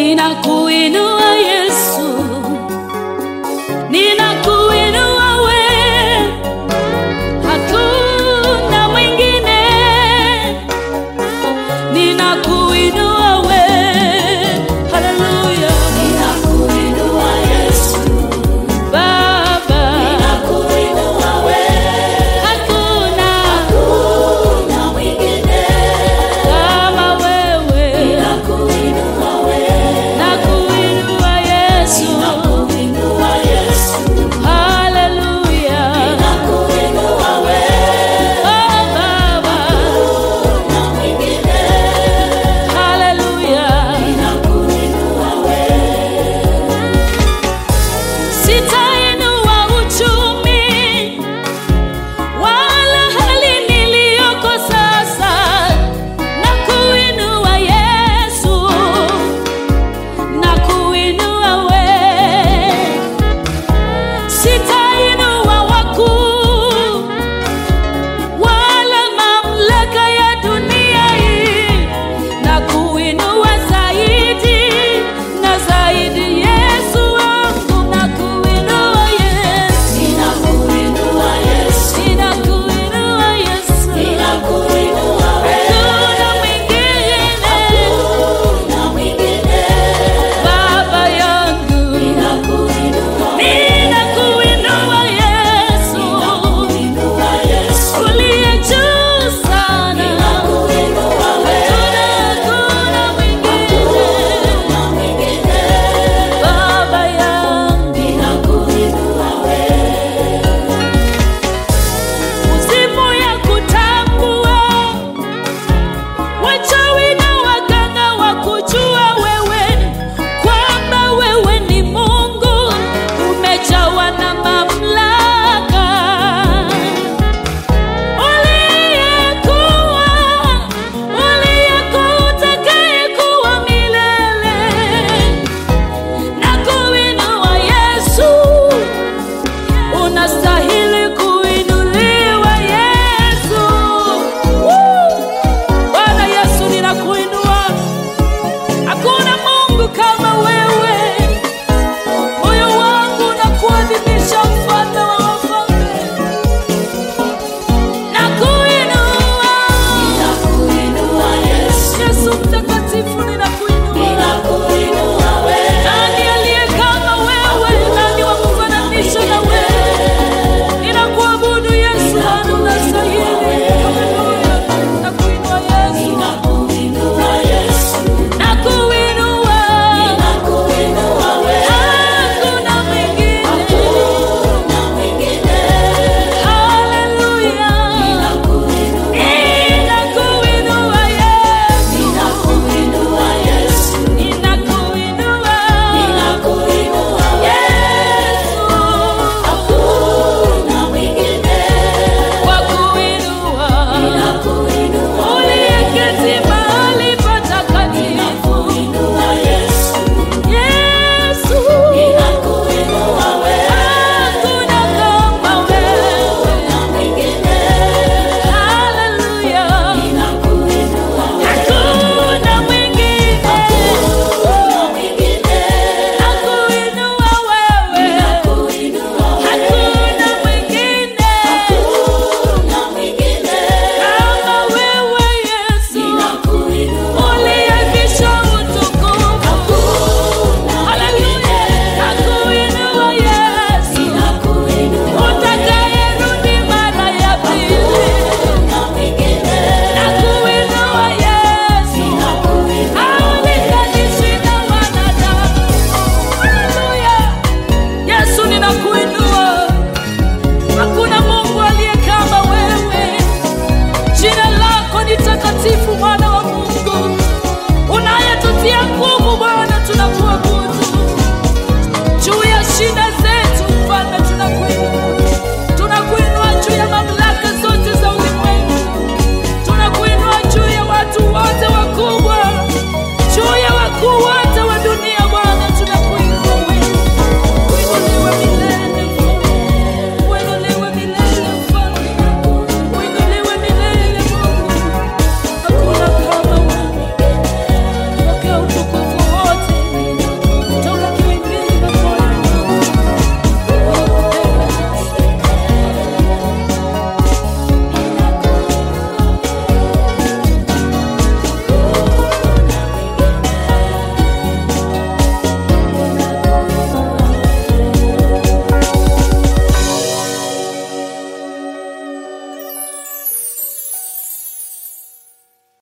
Ninakuinua Yesu, ninakuinua we, hakuna mwingine. Ninakuinua